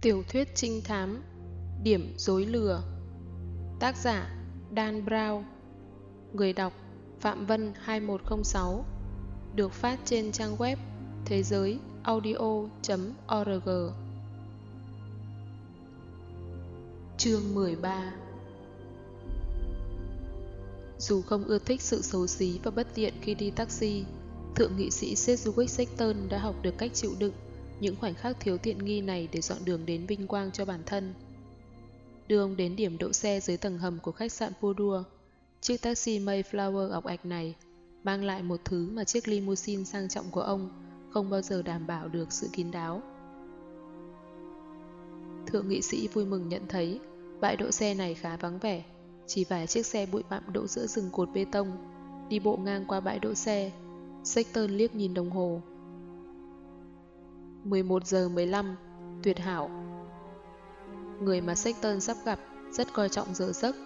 Tiểu thuyết trinh thám Điểm dối lừa. Tác giả Dan Brown. Người đọc Phạm Vân 2106 Được phát trên trang web thế giới audio.org Chương 13 Dù không ưa thích sự xấu xí và bất tiện khi đi taxi, thượng nghị sĩ Sedgwick Sexton đã học được cách chịu đựng những khoảnh khắc thiếu tiện nghi này để dọn đường đến vinh quang cho bản thân. Đưa ông đến điểm đỗ xe dưới tầng hầm của khách sạn Pudua, Chiếc taxi Mayflower ọc ạch này mang lại một thứ mà chiếc limousine sang trọng của ông không bao giờ đảm bảo được sự kín đáo. Thượng nghị sĩ vui mừng nhận thấy bãi đỗ xe này khá vắng vẻ, chỉ vài chiếc xe bụi bặm đỗ giữa rừng cột bê tông, đi bộ ngang qua bãi đỗ xe. Sexton liếc nhìn đồng hồ, 11 giờ 15, tuyệt hảo. Người mà Sexton sắp gặp rất coi trọng giờ giấc.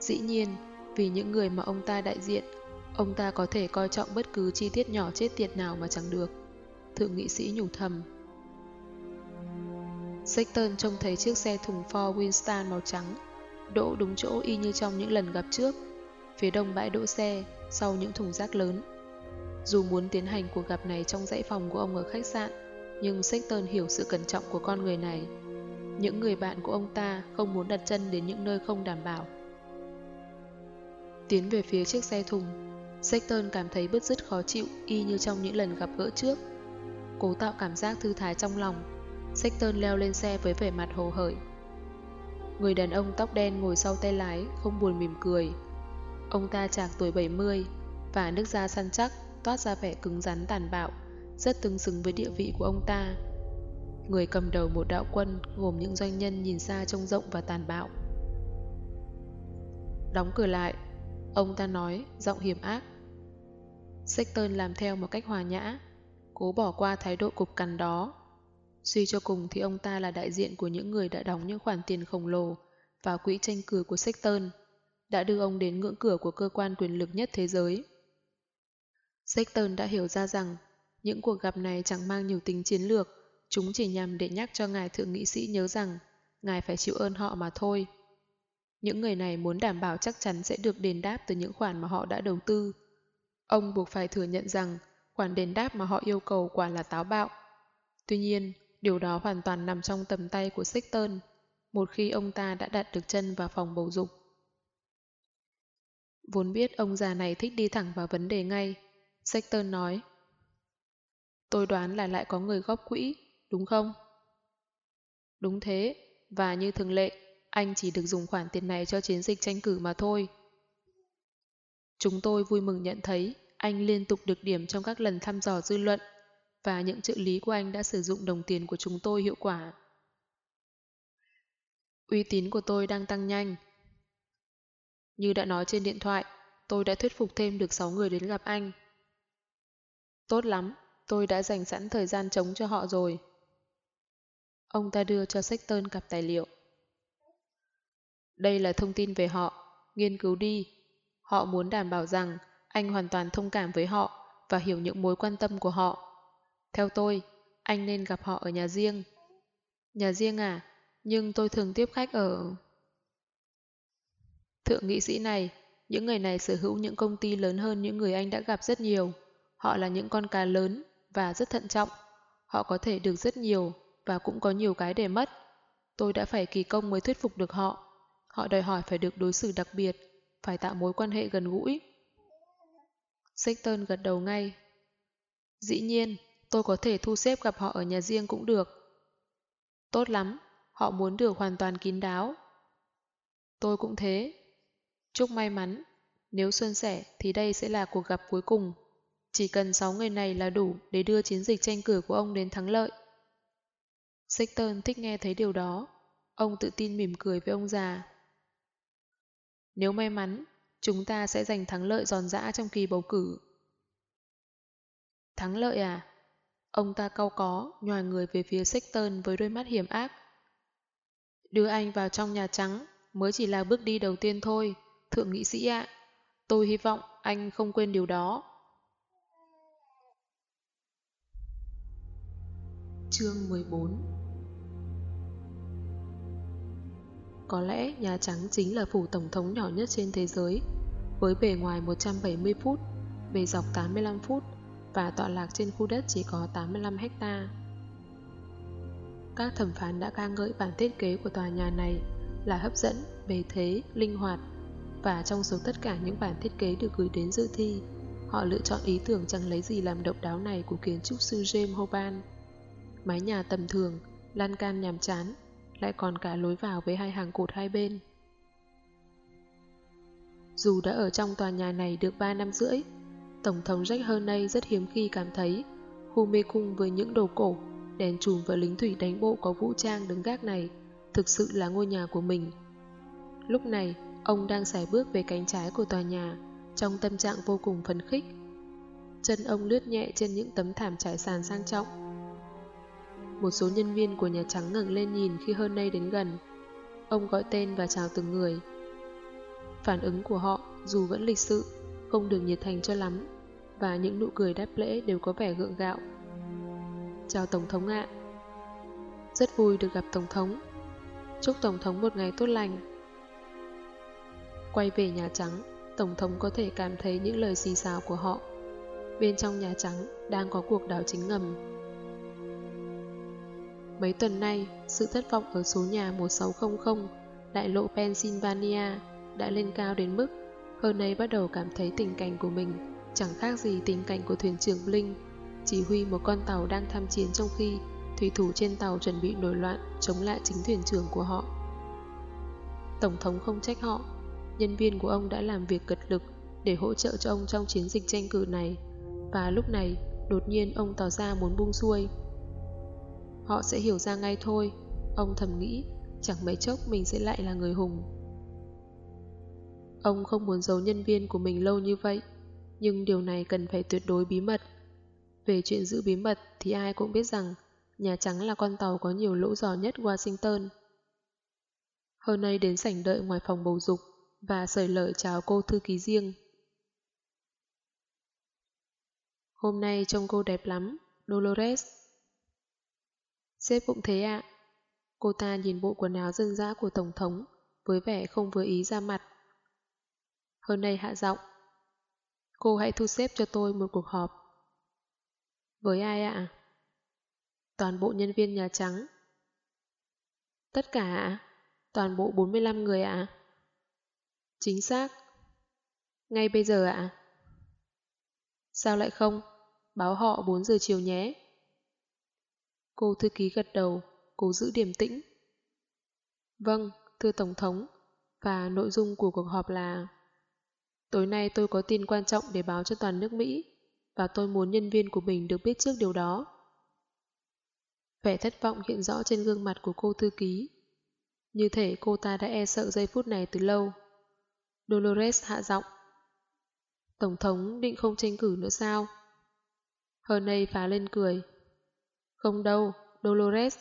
Dĩ nhiên, vì những người mà ông ta đại diện, ông ta có thể coi trọng bất cứ chi tiết nhỏ chết tiệt nào mà chẳng được. Thượng nghị sĩ nhủ thầm. Sexton trông thấy chiếc xe thùng Ford Winston màu trắng, đỗ đúng chỗ y như trong những lần gặp trước, phía đông bãi đỗ xe, sau những thùng rác lớn. Dù muốn tiến hành cuộc gặp này trong dãy phòng của ông ở khách sạn, nhưng Sexton hiểu sự cẩn trọng của con người này. Những người bạn của ông ta không muốn đặt chân đến những nơi không đảm bảo. Tiến về phía chiếc xe thùng, Sexton cảm thấy bứt rứt khó chịu y như trong những lần gặp gỡ trước. Cố tạo cảm giác thư thái trong lòng, Sexton leo lên xe với vẻ mặt hồ hởi. Người đàn ông tóc đen ngồi sau tay lái không buồn mỉm cười. Ông ta chạc tuổi 70 và nước da săn chắc toát ra vẻ cứng rắn tàn bạo rất tương xứng với địa vị của ông ta. Người cầm đầu một đạo quân gồm những doanh nhân nhìn xa trông rộng và tàn bạo. Đóng cửa lại, ông ta nói, giọng hiểm ác. Sexton làm theo một cách hòa nhã, cố bỏ qua thái độ cục cằn đó. Suy cho cùng thì ông ta là đại diện của những người đã đóng những khoản tiền khổng lồ vào quỹ tranh cử của Sexton, đã đưa ông đến ngưỡng cửa của cơ quan quyền lực nhất thế giới. Sexton đã hiểu ra rằng những cuộc gặp này chẳng mang nhiều tính chiến lược, chúng chỉ nhằm để nhắc cho ngài thượng nghị sĩ nhớ rằng ngài phải chịu ơn họ mà thôi. Những người này muốn đảm bảo chắc chắn sẽ được đền đáp từ những khoản mà họ đã đầu tư. Ông buộc phải thừa nhận rằng khoản đền đáp mà họ yêu cầu quả là táo bạo. Tuy nhiên, điều đó hoàn toàn nằm trong tầm tay của Sexton, một khi ông ta đã đặt được chân vào phòng bầu dục. Vốn biết ông già này thích đi thẳng vào vấn đề ngay, Sexton nói. Tôi đoán là lại có người góp quỹ, đúng không? Đúng thế, và như thường lệ, anh chỉ được dùng khoản tiền này cho chiến dịch tranh cử mà thôi. Chúng tôi vui mừng nhận thấy anh liên tục được điểm trong các lần thăm dò dư luận và những trợ lý của anh đã sử dụng đồng tiền của chúng tôi hiệu quả. Uy tín của tôi đang tăng nhanh. Như đã nói trên điện thoại, tôi đã thuyết phục thêm được 6 người đến gặp anh. Tốt lắm, Tôi đã dành sẵn thời gian chống cho họ rồi. Ông ta đưa cho Sexton cặp tài liệu. Đây là thông tin về họ, nghiên cứu đi. Họ muốn đảm bảo rằng anh hoàn toàn thông cảm với họ và hiểu những mối quan tâm của họ. Theo tôi, anh nên gặp họ ở nhà riêng. Nhà riêng à? Nhưng tôi thường tiếp khách ở... Thượng nghị sĩ này, những người này sở hữu những công ty lớn hơn những người anh đã gặp rất nhiều. Họ là những con cá lớn và rất thận trọng. Họ có thể được rất nhiều và cũng có nhiều cái để mất. Tôi đã phải kỳ công mới thuyết phục được họ. Họ đòi hỏi phải được đối xử đặc biệt, phải tạo mối quan hệ gần gũi. Sexton gật đầu ngay. Dĩ nhiên, tôi có thể thu xếp gặp họ ở nhà riêng cũng được. Tốt lắm, họ muốn được hoàn toàn kín đáo. Tôi cũng thế. Chúc may mắn, nếu xuân sẻ thì đây sẽ là cuộc gặp cuối cùng. Chỉ cần 6 người này là đủ để đưa chiến dịch tranh cử của ông đến thắng lợi. Sexton thích nghe thấy điều đó. Ông tự tin mỉm cười với ông già. Nếu may mắn, chúng ta sẽ giành thắng lợi giòn giã trong kỳ bầu cử. Thắng lợi à? Ông ta cau có, nhòa người về phía Sexton với đôi mắt hiểm ác. Đưa anh vào trong Nhà Trắng mới chỉ là bước đi đầu tiên thôi, thượng nghị sĩ ạ. Tôi hy vọng anh không quên điều đó. Chương 14 Có lẽ Nhà Trắng chính là phủ tổng thống nhỏ nhất trên thế giới, với bề ngoài 170 phút, bề dọc 85 phút và tọa lạc trên khu đất chỉ có 85 hecta. Các thẩm phán đã ca ngợi bản thiết kế của tòa nhà này là hấp dẫn, bề thế, linh hoạt và trong số tất cả những bản thiết kế được gửi đến dự thi, họ lựa chọn ý tưởng chẳng lấy gì làm độc đáo này của kiến trúc sư James Hoban. Mái nhà tầm thường, lan can nhàm chán, lại còn cả lối vào với hai hàng cột hai bên. Dù đã ở trong tòa nhà này được 3 năm rưỡi, Tổng thống Jack Hernay rất hiếm khi cảm thấy khu mê cung với những đồ cổ, đèn chùm và lính thủy đánh bộ có vũ trang đứng gác này thực sự là ngôi nhà của mình. Lúc này, ông đang xài bước về cánh trái của tòa nhà, trong tâm trạng vô cùng phấn khích. Chân ông lướt nhẹ trên những tấm thảm trải sàn sang trọng. Một số nhân viên của Nhà Trắng ngẩng lên nhìn khi hơn nay đến gần. Ông gọi tên và chào từng người. Phản ứng của họ, dù vẫn lịch sự, không được nhiệt thành cho lắm, và những nụ cười đáp lễ đều có vẻ gượng gạo. Chào Tổng thống ạ. Rất vui được gặp Tổng thống. Chúc Tổng thống một ngày tốt lành. Quay về Nhà Trắng, Tổng thống có thể cảm thấy những lời xì xào của họ. Bên trong Nhà Trắng đang có cuộc đảo chính ngầm. Mấy tuần nay, sự thất vọng ở số nhà 1600, đại lộ Pennsylvania, đã lên cao đến mức hơn ấy bắt đầu cảm thấy tình cảnh của mình chẳng khác gì tình cảnh của thuyền trưởng Blink, chỉ huy một con tàu đang tham chiến trong khi thủy thủ trên tàu chuẩn bị nổi loạn chống lại chính thuyền trưởng của họ. Tổng thống không trách họ, nhân viên của ông đã làm việc cật lực để hỗ trợ cho ông trong chiến dịch tranh cử này, và lúc này đột nhiên ông tỏ ra muốn buông xuôi. Họ sẽ hiểu ra ngay thôi, ông thầm nghĩ, chẳng mấy chốc mình sẽ lại là người hùng. Ông không muốn giấu nhân viên của mình lâu như vậy, nhưng điều này cần phải tuyệt đối bí mật. Về chuyện giữ bí mật thì ai cũng biết rằng Nhà Trắng là con tàu có nhiều lỗ giò nhất Washington. Hôm nay đến sảnh đợi ngoài phòng bầu dục và sởi lợi chào cô thư ký riêng. Hôm nay trông cô đẹp lắm, Dolores. Sếp cũng thế ạ. Cô ta nhìn bộ quần áo dân dã của Tổng thống, với vẻ không vừa ý ra mặt. Hơn nay hạ giọng. Cô hãy thu xếp cho tôi một cuộc họp. Với ai ạ? Toàn bộ nhân viên Nhà Trắng. Tất cả ạ? Toàn bộ 45 người ạ? Chính xác. Ngay bây giờ ạ? Sao lại không? Báo họ 4 giờ chiều nhé. Cô thư ký gật đầu, cố giữ điềm tĩnh. Vâng, thưa Tổng thống, và nội dung của cuộc họp là Tối nay tôi có tin quan trọng để báo cho toàn nước Mỹ và tôi muốn nhân viên của mình được biết trước điều đó. Vẻ thất vọng hiện rõ trên gương mặt của cô thư ký. Như thể cô ta đã e sợ giây phút này từ lâu. Dolores hạ giọng. Tổng thống định không tranh cử nữa sao? Hernay phá lên cười. Không đâu, Dolores,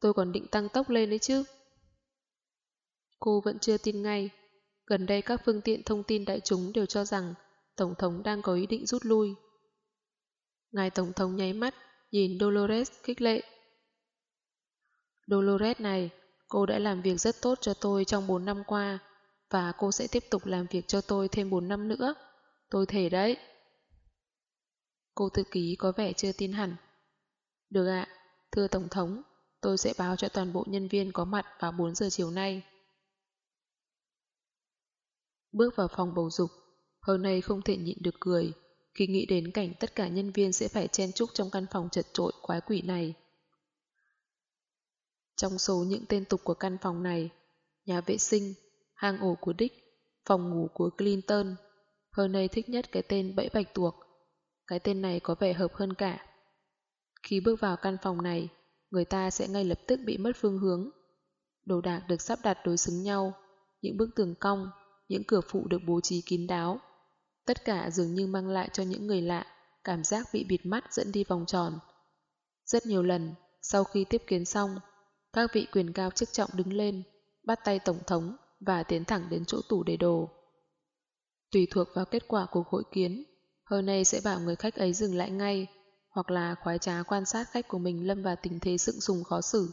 tôi còn định tăng tốc lên đấy chứ. Cô vẫn chưa tin ngay. Gần đây các phương tiện thông tin đại chúng đều cho rằng Tổng thống đang có ý định rút lui. Ngài Tổng thống nháy mắt, nhìn Dolores khích lệ. Dolores này, cô đã làm việc rất tốt cho tôi trong 4 năm qua, và cô sẽ tiếp tục làm việc cho tôi thêm 4 năm nữa. Tôi thể đấy. Cô thư ký có vẻ chưa tin hẳn. Được ạ, thưa Tổng thống, tôi sẽ báo cho toàn bộ nhân viên có mặt vào 4 giờ chiều nay. Bước vào phòng bầu dục, hôm nay không thể nhịn được cười khi nghĩ đến cảnh tất cả nhân viên sẽ phải chen chúc trong căn phòng chật trội quái quỷ này. Trong số những tên tục của căn phòng này, nhà vệ sinh, hang ổ của Dick, phòng ngủ của Clinton, hôm nay thích nhất cái tên bẫy bạch tuộc. Cái tên này có vẻ hợp hơn cả. Khi bước vào căn phòng này, người ta sẽ ngay lập tức bị mất phương hướng. Đồ đạc được sắp đặt đối xứng nhau, những bức tường cong, những cửa phụ được bố trí kín đáo. Tất cả dường như mang lại cho những người lạ cảm giác bị bịt mắt dẫn đi vòng tròn. Rất nhiều lần, sau khi tiếp kiến xong, các vị quyền cao chức trọng đứng lên, bắt tay Tổng thống và tiến thẳng đến chỗ tủ để đồ. Tùy thuộc vào kết quả cuộc hội kiến, hôm nay sẽ bảo người khách ấy dừng lại ngay, hoặc là khoái trá quan sát khách của mình lâm vào tình thế sững sùng khó xử.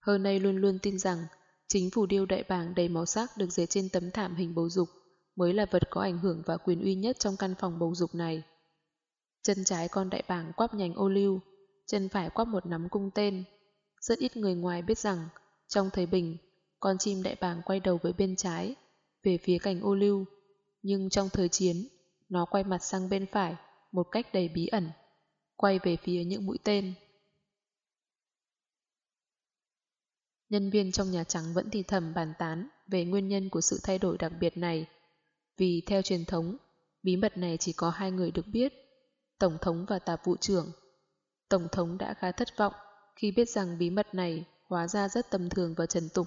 Hôm nay luôn luôn tin rằng Chính phủ điêu đại bàng đầy màu sắc được dệt trên tấm thảm hình bầu dục mới là vật có ảnh hưởng và quyền uy nhất trong căn phòng bầu dục này. Chân trái con đại bàng quắp nhành ô liu, chân phải quắp một nắm cung tên. Rất ít người ngoài biết rằng, trong thời bình, con chim đại bàng quay đầu với bên trái, về phía cành ô liu, nhưng trong thời chiến, nó quay mặt sang bên phải, một cách đầy bí ẩn, quay về phía những mũi tên. Nhân viên trong Nhà Trắng vẫn thì thầm bàn tán về nguyên nhân của sự thay đổi đặc biệt này, vì theo truyền thống, bí mật này chỉ có hai người được biết, Tổng thống và tạp vụ trưởng. Tổng thống đã khá thất vọng khi biết rằng bí mật này hóa ra rất tầm thường và trần tục.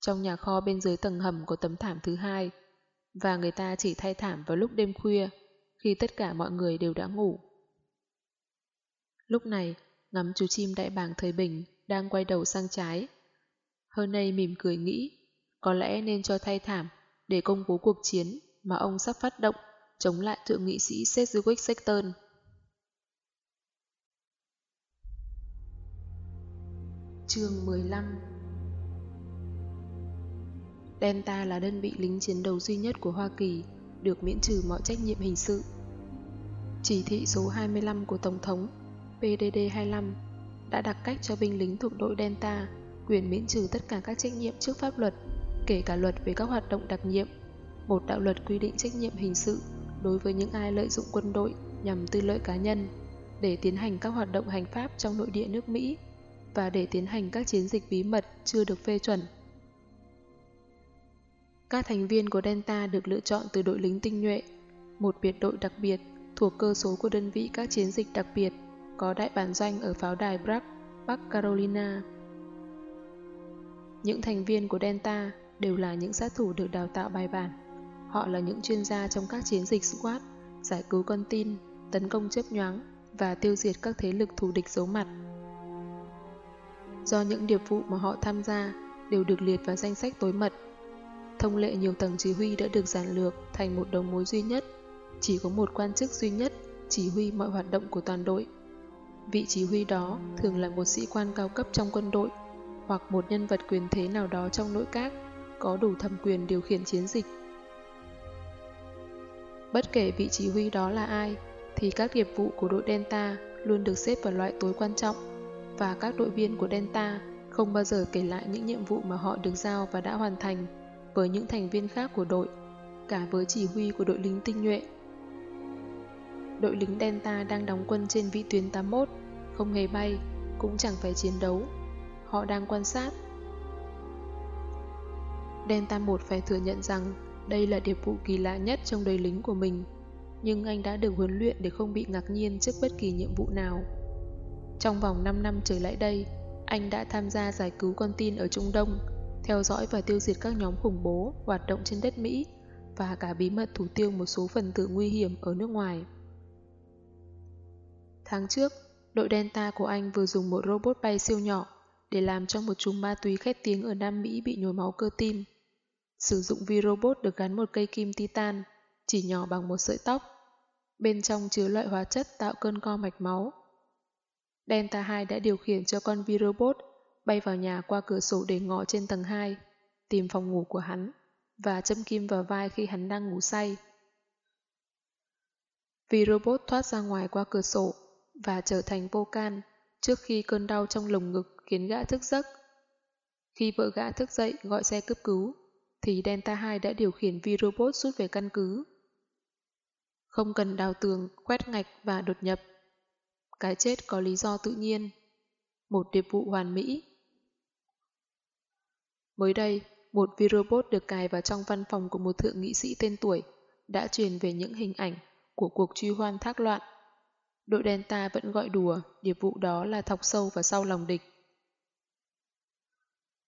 Trong nhà kho bên dưới tầng hầm có tấm thảm thứ hai, và người ta chỉ thay thảm vào lúc đêm khuya, khi tất cả mọi người đều đã ngủ. Lúc này, ngắm chú chim đại bàng thời bình đang quay đầu sang trái. Hơn nay mỉm cười nghĩ, có lẽ nên cho thay thảm để công bố cuộc chiến mà ông sắp phát động chống lại thượng nghị sĩ Sedgwick Sexton. Chương 15 Delta là đơn vị lính chiến đấu duy nhất của Hoa Kỳ được miễn trừ mọi trách nhiệm hình sự. Chỉ thị số 25 của Tổng thống PDD-25 đã đặt cách cho binh lính thuộc đội Delta quyền miễn trừ tất cả các trách nhiệm trước pháp luật, kể cả luật về các hoạt động đặc nhiệm. Một đạo luật quy định trách nhiệm hình sự đối với những ai lợi dụng quân đội nhằm tư lợi cá nhân để tiến hành các hoạt động hành pháp trong nội địa nước Mỹ và để tiến hành các chiến dịch bí mật chưa được phê chuẩn. Các thành viên của Delta được lựa chọn từ đội lính tinh nhuệ, một biệt đội đặc biệt thuộc cơ số của đơn vị các chiến dịch đặc biệt có đại bản doanh ở pháo đài Bragg, Bắc Carolina. Những thành viên của Delta đều là những sát thủ được đào tạo bài bản. Họ là những chuyên gia trong các chiến dịch SWAT, giải cứu con tin, tấn công chớp nhoáng và tiêu diệt các thế lực thù địch giấu mặt. Do những điệp vụ mà họ tham gia đều được liệt vào danh sách tối mật, thông lệ nhiều tầng chỉ huy đã được giản lược thành một đầu mối duy nhất, chỉ có một quan chức duy nhất chỉ huy mọi hoạt động của toàn đội. Vị chỉ huy đó thường là một sĩ quan cao cấp trong quân đội hoặc một nhân vật quyền thế nào đó trong nội các có đủ thẩm quyền điều khiển chiến dịch. Bất kể vị chỉ huy đó là ai, thì các nghiệp vụ của đội Delta luôn được xếp vào loại tối quan trọng và các đội viên của Delta không bao giờ kể lại những nhiệm vụ mà họ được giao và đã hoàn thành với những thành viên khác của đội, cả với chỉ huy của đội lính tinh nhuệ. Đội lính Delta đang đóng quân trên vị tuyến 81, không hề bay, cũng chẳng phải chiến đấu. Họ đang quan sát. Delta 1 phải thừa nhận rằng đây là điệp vụ kỳ lạ nhất trong đời lính của mình, nhưng anh đã được huấn luyện để không bị ngạc nhiên trước bất kỳ nhiệm vụ nào. Trong vòng 5 năm trở lại đây, anh đã tham gia giải cứu con tin ở Trung Đông, theo dõi và tiêu diệt các nhóm khủng bố hoạt động trên đất Mỹ và cả bí mật thủ tiêu một số phần tử nguy hiểm ở nước ngoài. Tháng trước, đội Delta của anh vừa dùng một robot bay siêu nhỏ để làm cho một chùm ma túy khét tiếng ở Nam Mỹ bị nhồi máu cơ tim. Sử dụng vi robot được gắn một cây kim titan, chỉ nhỏ bằng một sợi tóc. Bên trong chứa loại hóa chất tạo cơn co mạch máu. Delta 2 đã điều khiển cho con vi robot bay vào nhà qua cửa sổ để ngõ trên tầng 2, tìm phòng ngủ của hắn và châm kim vào vai khi hắn đang ngủ say. Vì robot thoát ra ngoài qua cửa sổ và trở thành vô can trước khi cơn đau trong lồng ngực khiến gã thức giấc. Khi vợ gã thức dậy gọi xe cấp cứu, thì Delta 2 đã điều khiển vi robot rút về căn cứ. Không cần đào tường, quét ngạch và đột nhập. Cái chết có lý do tự nhiên. Một điệp vụ hoàn mỹ. Mới đây, một virobot được cài vào trong văn phòng của một thượng nghị sĩ tên tuổi đã truyền về những hình ảnh của cuộc truy hoan thác loạn. Đội Delta vẫn gọi đùa điệp vụ đó là thọc sâu vào sau lòng địch.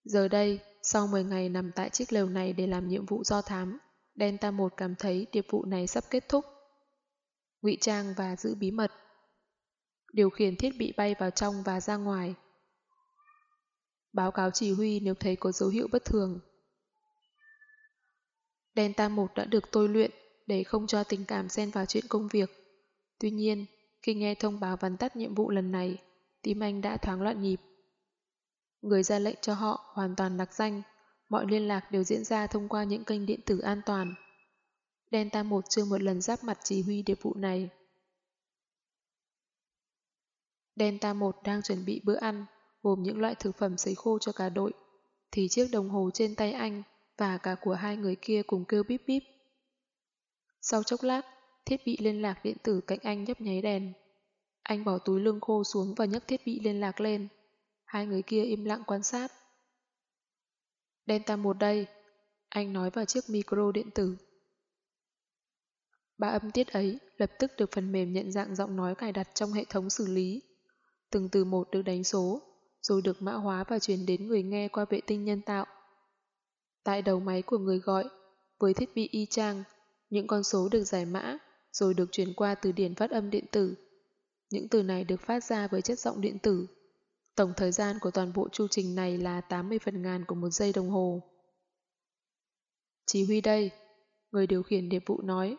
Giờ đây, sau 10 ngày nằm tại chiếc lều này để làm nhiệm vụ do thám, Delta 1 cảm thấy điệp vụ này sắp kết thúc. ngụy trang và giữ bí mật. Điều khiển thiết bị bay vào trong và ra ngoài. Báo cáo chỉ huy nếu thấy có dấu hiệu bất thường. Delta 1 đã được tôi luyện để không cho tình cảm xen vào chuyện công việc. Tuy nhiên, khi nghe thông báo vắn tắt nhiệm vụ lần này, tim anh đã thoáng loạn nhịp. Người ra lệnh cho họ hoàn toàn đặc danh, mọi liên lạc đều diễn ra thông qua những kênh điện tử an toàn. Delta 1 chưa một lần giáp mặt chỉ huy điệp vụ này. Delta 1 đang chuẩn bị bữa ăn, gồm những loại thực phẩm sấy khô cho cả đội, thì chiếc đồng hồ trên tay anh và cả của hai người kia cùng kêu bíp bíp. Sau chốc lát, thiết bị liên lạc điện tử cạnh anh nhấp nháy đèn. Anh bỏ túi lương khô xuống và nhấc thiết bị liên lạc lên. Hai người kia im lặng quan sát. Delta 1 đây, anh nói vào chiếc micro điện tử. Ba âm tiết ấy lập tức được phần mềm nhận dạng giọng nói cài đặt trong hệ thống xử lý. Từng từ một được đánh số, rồi được mã hóa và truyền đến người nghe qua vệ tinh nhân tạo. Tại đầu máy của người gọi, với thiết bị y chang, những con số được giải mã, rồi được truyền qua từ điển phát âm điện tử. Những từ này được phát ra với chất giọng điện tử. Tổng thời gian của toàn bộ chu trình này là 80 phần ngàn của một giây đồng hồ. Chỉ huy đây, người điều khiển điệp vụ nói.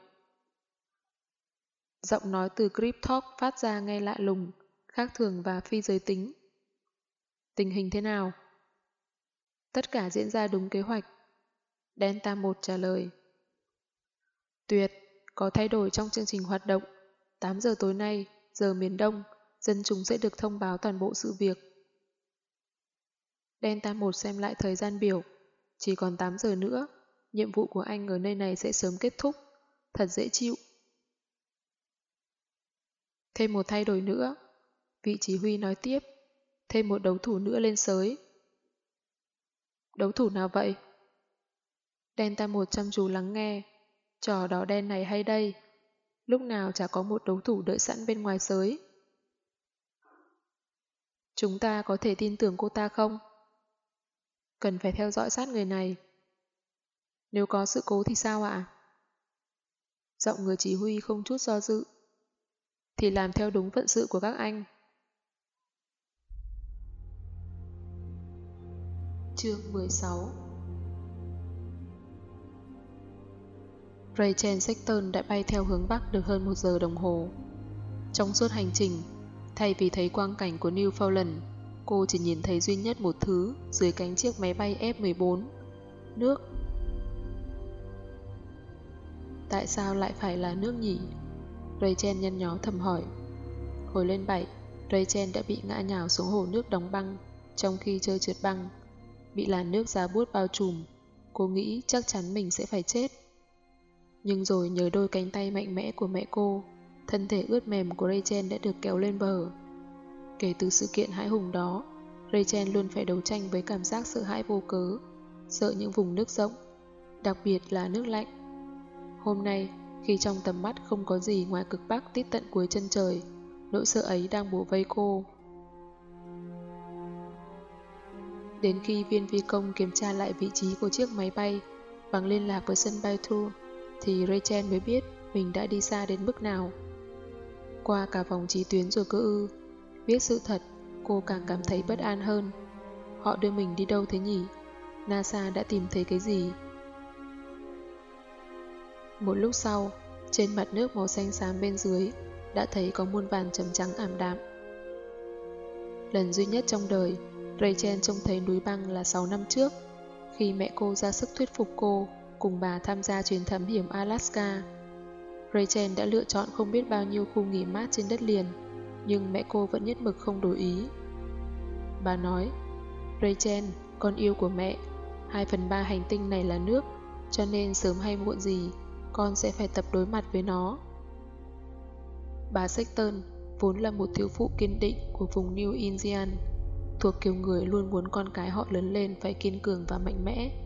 Giọng nói từ Cryptalk phát ra nghe lạ lùng, khác thường và phi giới tính. Tình hình thế nào? Tất cả diễn ra đúng kế hoạch. Delta 1 trả lời. Tuyệt, có thay đổi trong chương trình hoạt động. 8 giờ tối nay, giờ miền Đông, dân chúng sẽ được thông báo toàn bộ sự việc. Delta 1 xem lại thời gian biểu. Chỉ còn 8 giờ nữa, nhiệm vụ của anh ở nơi này sẽ sớm kết thúc. Thật dễ chịu. Thêm một thay đổi nữa. Vị chỉ huy nói tiếp. Thêm một đấu thủ nữa lên sới. Đấu thủ nào vậy? Delta một chăm chú lắng nghe. Trò đỏ đen này hay đây. Lúc nào chả có một đấu thủ đợi sẵn bên ngoài sới. Chúng ta có thể tin tưởng cô ta không? Cần phải theo dõi sát người này. Nếu có sự cố thì sao ạ? Giọng người chỉ huy không chút do dự. Thì làm theo đúng phận sự của các anh. Chương 16 Rachel Sexton đã bay theo hướng Bắc được hơn một giờ đồng hồ. Trong suốt hành trình, thay vì thấy quang cảnh của Newfoundland, cô chỉ nhìn thấy duy nhất một thứ dưới cánh chiếc máy bay F-14. Nước. Tại sao lại phải là nước nhỉ? Rachel nhăn nhó thầm hỏi. Hồi lên 7, Rachel đã bị ngã nhào xuống hồ nước đóng băng trong khi chơi trượt băng. Bị làn nước giá bút bao trùm, cô nghĩ chắc chắn mình sẽ phải chết. Nhưng rồi nhờ đôi cánh tay mạnh mẽ của mẹ cô, thân thể ướt mềm của Rachel đã được kéo lên bờ. Kể từ sự kiện hãi hùng đó, Rachel luôn phải đấu tranh với cảm giác sợ hãi vô cớ, sợ những vùng nước rộng, đặc biệt là nước lạnh. Hôm nay, khi trong tầm mắt không có gì ngoài cực bắc tít tận cuối chân trời, nỗi sợ ấy đang bổ vây cô. Đến khi viên phi công kiểm tra lại vị trí của chiếc máy bay bằng liên lạc với sân bay thu, thì Rachel mới biết mình đã đi xa đến mức nào. Qua cả vòng trí tuyến rồi cơ ư, biết sự thật, cô càng cảm thấy bất an hơn. Họ đưa mình đi đâu thế nhỉ? NASA đã tìm thấy cái gì? Một lúc sau, trên mặt nước màu xanh xám bên dưới, đã thấy có muôn vàn chấm trắng ảm đạm. Lần duy nhất trong đời, Rachel trông thấy núi băng là 6 năm trước, khi mẹ cô ra sức thuyết phục cô cùng bà tham gia chuyến thám hiểm Alaska. Rachel đã lựa chọn không biết bao nhiêu khu nghỉ mát trên đất liền, nhưng mẹ cô vẫn nhất mực không đổi ý. Bà nói, Rachel, con yêu của mẹ, 2 phần 3 hành tinh này là nước, cho nên sớm hay muộn gì, con sẽ phải tập đối mặt với nó. Bà Sexton vốn là một thiếu phụ kiên định của vùng New Indian, thuộc kiểu người luôn muốn con cái họ lớn lên phải kiên cường và mạnh mẽ.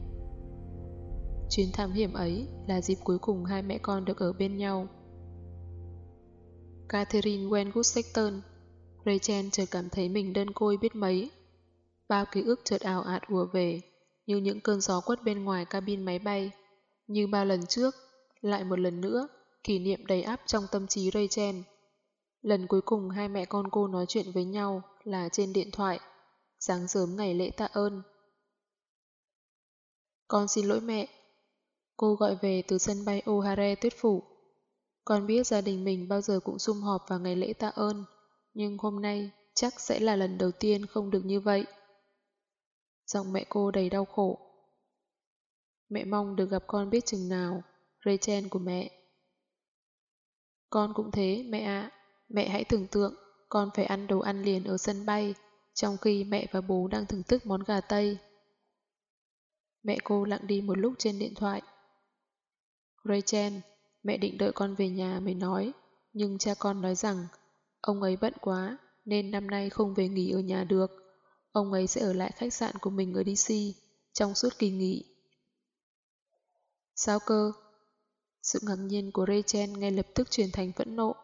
Chuyến thám hiểm ấy là dịp cuối cùng hai mẹ con được ở bên nhau. Catherine Wenwood Sexton Rachel chợt cảm thấy mình đơn côi biết mấy. Bao ký ức chợt ảo ạt ùa về, như những cơn gió quất bên ngoài cabin máy bay. Như bao lần trước, lại một lần nữa, kỷ niệm đầy áp trong tâm trí Rachel. Lần cuối cùng hai mẹ con cô nói chuyện với nhau là trên điện thoại, sáng sớm ngày lễ tạ ơn. Con xin lỗi mẹ, Cô gọi về từ sân bay O'Hare tuyết phủ. Con biết gia đình mình bao giờ cũng sum họp vào ngày lễ tạ ơn, nhưng hôm nay chắc sẽ là lần đầu tiên không được như vậy. Giọng mẹ cô đầy đau khổ. Mẹ mong được gặp con biết chừng nào, Rachel của mẹ. Con cũng thế, mẹ ạ. Mẹ hãy tưởng tượng, con phải ăn đồ ăn liền ở sân bay, trong khi mẹ và bố đang thưởng thức món gà Tây. Mẹ cô lặng đi một lúc trên điện thoại. Rachel, mẹ định đợi con về nhà mới nói, nhưng cha con nói rằng ông ấy bận quá nên năm nay không về nghỉ ở nhà được. Ông ấy sẽ ở lại khách sạn của mình ở DC trong suốt kỳ nghỉ. Sao cơ? Sự ngạc nhiên của Rachel ngay lập tức chuyển thành phẫn nộ.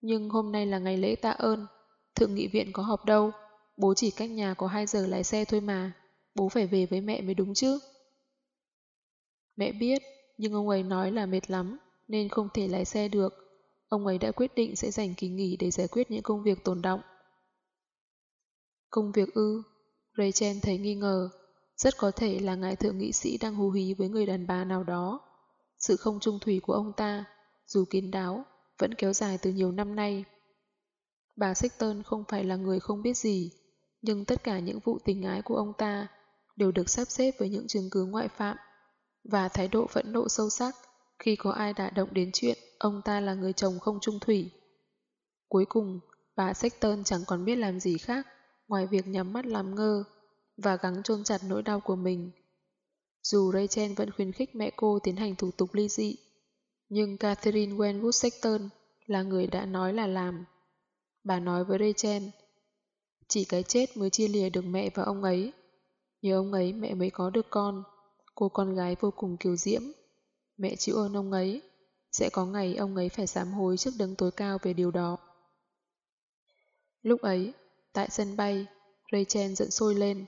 Nhưng hôm nay là ngày lễ tạ ơn, thượng nghị viện có họp đâu, bố chỉ cách nhà có 2 giờ lái xe thôi mà, bố phải về với mẹ mới đúng chứ. Mẹ biết, nhưng ông ấy nói là mệt lắm, nên không thể lái xe được. Ông ấy đã quyết định sẽ dành kỳ nghỉ để giải quyết những công việc tồn động. Công việc ư? Rachel thấy nghi ngờ. Rất có thể là ngài thượng nghị sĩ đang hú hí với người đàn bà nào đó. Sự không trung thủy của ông ta, dù kín đáo, vẫn kéo dài từ nhiều năm nay. Bà Sexton không phải là người không biết gì, nhưng tất cả những vụ tình ái của ông ta đều được sắp xếp với những chứng cứ ngoại phạm và thái độ phẫn nộ sâu sắc khi có ai đả động đến chuyện ông ta là người chồng không trung thủy. Cuối cùng, bà Sexton chẳng còn biết làm gì khác ngoài việc nhắm mắt làm ngơ và gắng chôn chặt nỗi đau của mình. Dù Rachel vẫn khuyến khích mẹ cô tiến hành thủ tục ly dị, nhưng Catherine Wenwood Sexton là người đã nói là làm. Bà nói với Rachel, chỉ cái chết mới chia lìa được mẹ và ông ấy. Nhờ ông ấy mẹ mới có được con. Cô con gái vô cùng kiều diễm. Mẹ chịu ơn ông ấy. Sẽ có ngày ông ấy phải sám hối trước đấng tối cao về điều đó. Lúc ấy, tại sân bay, Rachel giận sôi lên.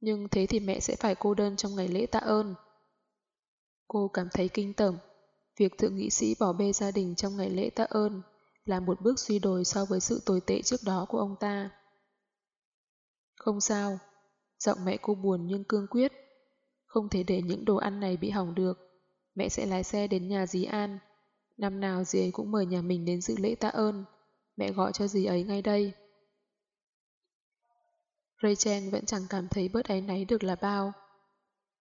Nhưng thế thì mẹ sẽ phải cô đơn trong ngày lễ tạ ơn. Cô cảm thấy kinh tởm. Việc thượng nghị sĩ bỏ bê gia đình trong ngày lễ tạ ơn là một bước suy đồi so với sự tồi tệ trước đó của ông ta. Không sao, giọng mẹ cô buồn nhưng cương quyết. Không thể để những đồ ăn này bị hỏng được. Mẹ sẽ lái xe đến nhà dì An. Năm nào dì ấy cũng mời nhà mình đến dự lễ tạ ơn. Mẹ gọi cho dì ấy ngay đây. Rachel vẫn chẳng cảm thấy bớt áy náy được là bao.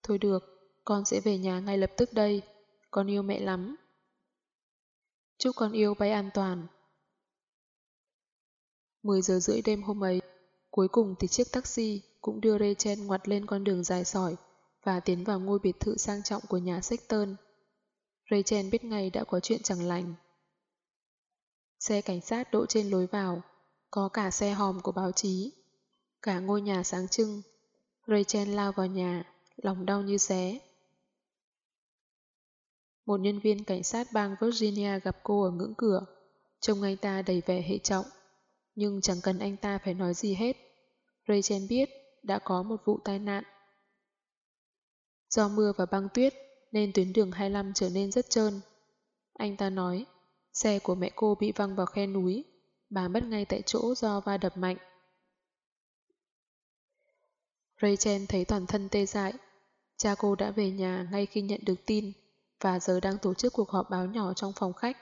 Thôi được, con sẽ về nhà ngay lập tức đây. Con yêu mẹ lắm. Chúc con yêu bay an toàn. 10 giờ rưỡi đêm hôm ấy, cuối cùng thì chiếc taxi cũng đưa Rachel ngoặt lên con đường dài sỏi và tiến vào ngôi biệt thự sang trọng của nhà Sexton. Rachel biết ngay đã có chuyện chẳng lành. Xe cảnh sát đỗ trên lối vào, có cả xe hòm của báo chí, cả ngôi nhà sáng trưng. Rachel lao vào nhà, lòng đau như xé. Một nhân viên cảnh sát bang Virginia gặp cô ở ngưỡng cửa, trông anh ta đầy vẻ hệ trọng nhưng chẳng cần anh ta phải nói gì hết. Rachel biết đã có một vụ tai nạn. Do mưa và băng tuyết nên tuyến đường 25 trở nên rất trơn. Anh ta nói, xe của mẹ cô bị văng vào khe núi, bà mất ngay tại chỗ do va đập mạnh. Rachel thấy toàn thân tê dại. Cha cô đã về nhà ngay khi nhận được tin và giờ đang tổ chức cuộc họp báo nhỏ trong phòng khách.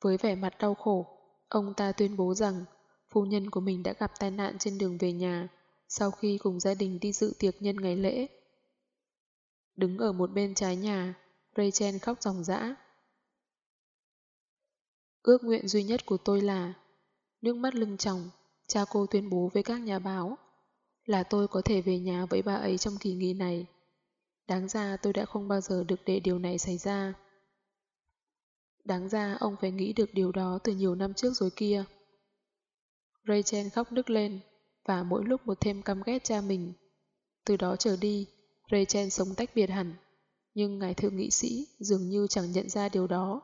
Với vẻ mặt đau khổ, Ông ta tuyên bố rằng phu nhân của mình đã gặp tai nạn trên đường về nhà sau khi cùng gia đình đi dự tiệc nhân ngày lễ. Đứng ở một bên trái nhà, Rachel khóc ròng rã. Ước nguyện duy nhất của tôi là nước mắt lưng tròng, cha cô tuyên bố với các nhà báo là tôi có thể về nhà với bà ấy trong kỳ nghỉ này. Đáng ra tôi đã không bao giờ được để điều này xảy ra. Đáng ra ông phải nghĩ được điều đó từ nhiều năm trước rồi kia. Rachel khóc nức lên, và mỗi lúc một thêm căm ghét cha mình. Từ đó trở đi, Rachel sống tách biệt hẳn, nhưng ngài thượng nghị sĩ dường như chẳng nhận ra điều đó.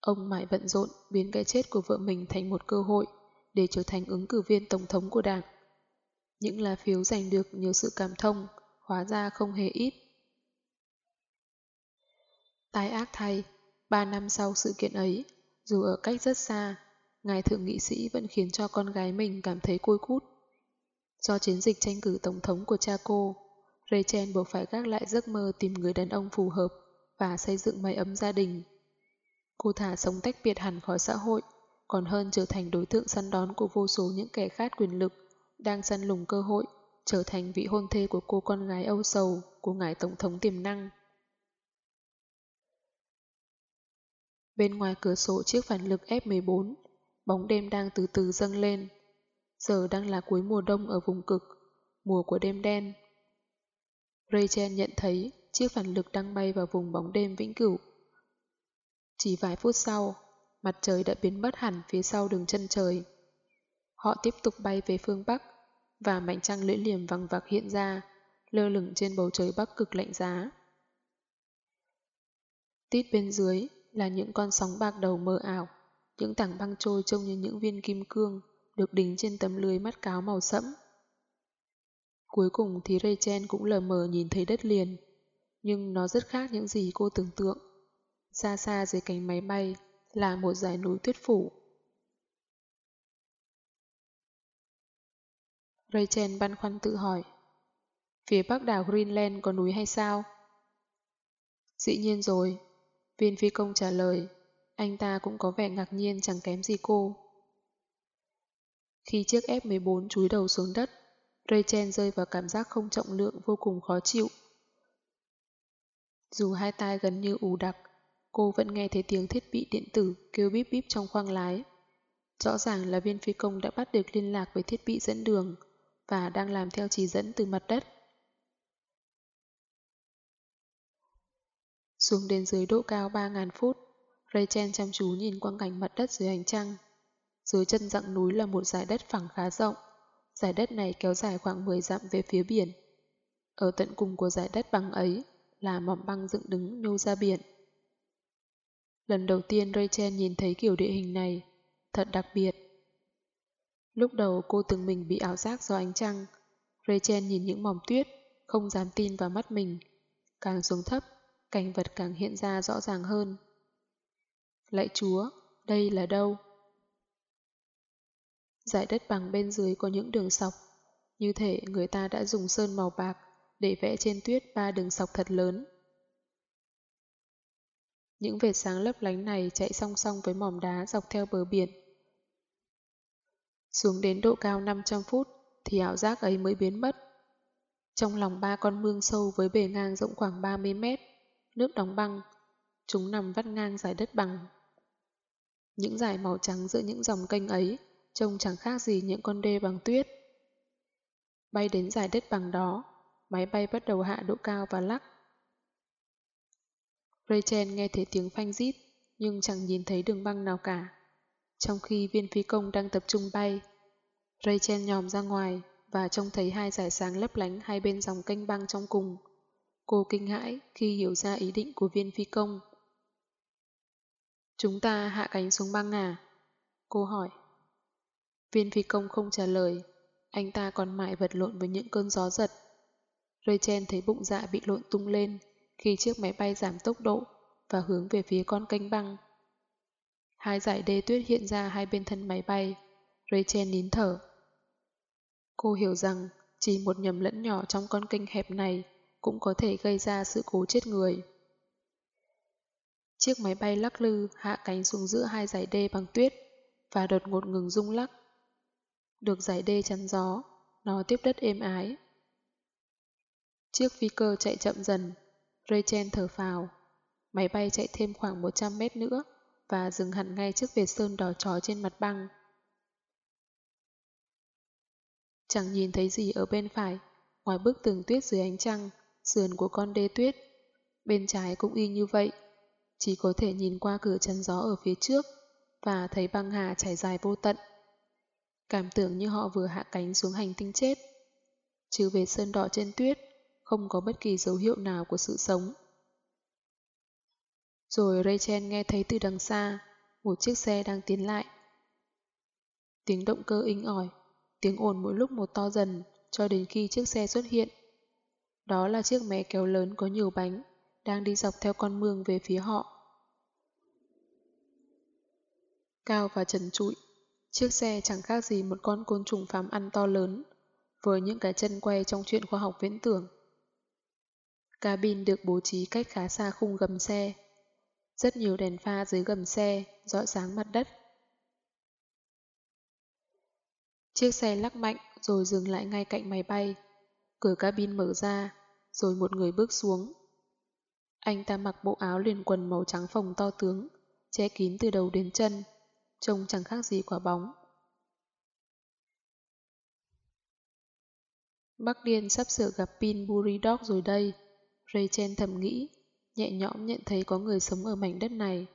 Ông mãi bận rộn biến cái chết của vợ mình thành một cơ hội để trở thành ứng cử viên tổng thống của đảng. Những lá phiếu giành được nhờ sự cảm thông hóa ra không hề ít. Tai ác thay, Ba năm sau sự kiện ấy, dù ở cách rất xa, ngài thượng nghị sĩ vẫn khiến cho con gái mình cảm thấy côi cút. Do chiến dịch tranh cử tổng thống của cha cô, Rachel buộc phải gác lại giấc mơ tìm người đàn ông phù hợp và xây dựng mái ấm gia đình. Cô thả sống tách biệt hẳn khỏi xã hội, còn hơn trở thành đối tượng săn đón của vô số những kẻ khát quyền lực đang săn lùng cơ hội trở thành vị hôn thê của cô con gái âu sầu của ngài Tổng thống tiềm năng. Bên ngoài cửa sổ chiếc phản lực F-14, bóng đêm đang từ từ dâng lên. Giờ đang là cuối mùa đông ở vùng cực, mùa của đêm đen. Rachel nhận thấy chiếc phản lực đang bay vào vùng bóng đêm vĩnh cửu. Chỉ vài phút sau, mặt trời đã biến mất hẳn phía sau đường chân trời. Họ tiếp tục bay về phương Bắc, và mảnh trăng lưỡi liềm vằng vặc hiện ra, lơ lửng trên bầu trời Bắc cực lạnh giá. Tít bên dưới là những con sóng bạc đầu mờ ảo, những tảng băng trôi trông như những viên kim cương được đính trên tấm lưới mắt cáo màu sẫm. Cuối cùng thì Rachel cũng lờ mờ nhìn thấy đất liền, nhưng nó rất khác những gì cô tưởng tượng. Xa xa dưới cánh máy bay là một dải núi tuyết phủ. Rachel băn khoăn tự hỏi, phía bắc đảo Greenland có núi hay sao? Dĩ nhiên rồi, viên phi công trả lời, anh ta cũng có vẻ ngạc nhiên chẳng kém gì cô. Khi chiếc F-14 chúi đầu xuống đất, Rachel rơi vào cảm giác không trọng lượng vô cùng khó chịu. Dù hai tai gần như ù đặc, cô vẫn nghe thấy tiếng thiết bị điện tử kêu bíp bíp trong khoang lái. Rõ ràng là viên phi công đã bắt được liên lạc với thiết bị dẫn đường và đang làm theo chỉ dẫn từ mặt đất. Xuống đến dưới độ cao 3.000 phút, Rachel chăm chú nhìn quang cảnh mặt đất dưới ánh trăng. Dưới chân dặng núi là một giải đất phẳng khá rộng. Giải đất này kéo dài khoảng 10 dặm về phía biển. Ở tận cùng của giải đất bằng ấy là mỏm băng dựng đứng nhô ra biển. Lần đầu tiên Rachel nhìn thấy kiểu địa hình này, thật đặc biệt. Lúc đầu cô từng mình bị ảo giác do ánh trăng. Rachel nhìn những mỏm tuyết, không dám tin vào mắt mình. Càng xuống thấp, cảnh vật càng hiện ra rõ ràng hơn. Lạy Chúa, đây là đâu? Giải đất bằng bên dưới có những đường sọc, như thể người ta đã dùng sơn màu bạc để vẽ trên tuyết ba đường sọc thật lớn. Những vệt sáng lấp lánh này chạy song song với mỏm đá dọc theo bờ biển. Xuống đến độ cao 500 phút thì ảo giác ấy mới biến mất. Trong lòng ba con mương sâu với bề ngang rộng khoảng 30 mét, nước đóng băng, chúng nằm vắt ngang dài đất bằng. Những dải màu trắng giữa những dòng kênh ấy trông chẳng khác gì những con đê bằng tuyết. Bay đến dải đất bằng đó, máy bay bắt đầu hạ độ cao và lắc. Rachel nghe thấy tiếng phanh rít, nhưng chẳng nhìn thấy đường băng nào cả. Trong khi viên phi công đang tập trung bay, Rachel nhòm ra ngoài và trông thấy hai giải sáng lấp lánh hai bên dòng kênh băng trong cùng. Cô kinh hãi khi hiểu ra ý định của viên phi công. Chúng ta hạ cánh xuống băng à? Cô hỏi. Viên phi công không trả lời, anh ta còn mãi vật lộn với những cơn gió giật. Rachel thấy bụng dạ bị lộn tung lên khi chiếc máy bay giảm tốc độ và hướng về phía con kênh băng. Hai dải đê tuyết hiện ra hai bên thân máy bay. Rachel nín thở. Cô hiểu rằng chỉ một nhầm lẫn nhỏ trong con kênh hẹp này cũng có thể gây ra sự cố chết người. Chiếc máy bay lắc lư hạ cánh xuống giữa hai dải đê bằng tuyết và đột ngột ngừng rung lắc. Được dải đê chắn gió, nó tiếp đất êm ái. Chiếc phi cơ chạy chậm dần, Rachel thở phào. Máy bay chạy thêm khoảng 100 mét nữa và dừng hẳn ngay trước vệt sơn đỏ chó trên mặt băng. Chẳng nhìn thấy gì ở bên phải, ngoài bức tường tuyết dưới ánh trăng, sườn của con đê tuyết. Bên trái cũng y như vậy, chỉ có thể nhìn qua cửa chắn gió ở phía trước và thấy băng hà trải dài vô tận. Cảm tưởng như họ vừa hạ cánh xuống hành tinh chết. Trừ về sơn đỏ trên tuyết, không có bất kỳ dấu hiệu nào của sự sống. Rồi Rachel nghe thấy từ đằng xa, một chiếc xe đang tiến lại. Tiếng động cơ inh ỏi, tiếng ồn mỗi lúc một to dần cho đến khi chiếc xe xuất hiện. Đó là chiếc mẹ kéo lớn có nhiều bánh, đang đi dọc theo con mương về phía họ. Cao và trần trụi, chiếc xe chẳng khác gì một con côn trùng phàm ăn to lớn, với những cái chân quay trong chuyện khoa học viễn tưởng. Cabin được bố trí cách khá xa khung gầm xe. Rất nhiều đèn pha dưới gầm xe, dọi sáng mặt đất. Chiếc xe lắc mạnh rồi dừng lại ngay cạnh máy bay. Cửa cabin mở ra, rồi một người bước xuống. Anh ta mặc bộ áo liền quần màu trắng phồng to tướng, che kín từ đầu đến chân, trông chẳng khác gì quả bóng. Bắc Điên sắp sửa gặp Pin Buridog rồi đây. Rachel thầm nghĩ, nhẹ nhõm nhận thấy có người sống ở mảnh đất này.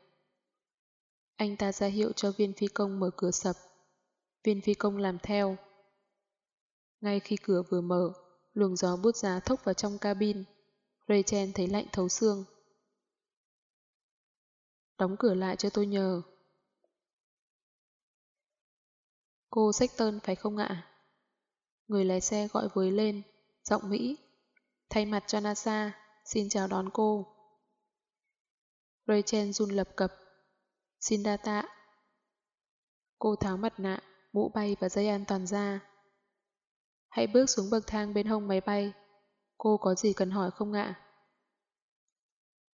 Anh ta ra hiệu cho viên phi công mở cửa sập. Viên phi công làm theo. Ngay khi cửa vừa mở, luồng gió bút giá thốc vào trong cabin. Rachel thấy lạnh thấu xương. Đóng cửa lại cho tôi nhờ. Cô Sexton phải không ạ? Người lái xe gọi với lên, giọng Mỹ. Thay mặt cho NASA, xin chào đón cô. Rachel run lập cập. Xin đa tạ. Cô tháo mặt nạ, mũ bay và dây an toàn ra. Hãy bước xuống bậc thang bên hông máy bay. Cô có gì cần hỏi không ạ?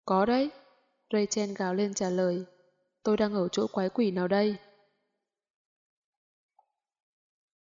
Có đấy. Rachel gào lên trả lời. Tôi đang ở chỗ quái quỷ nào đây?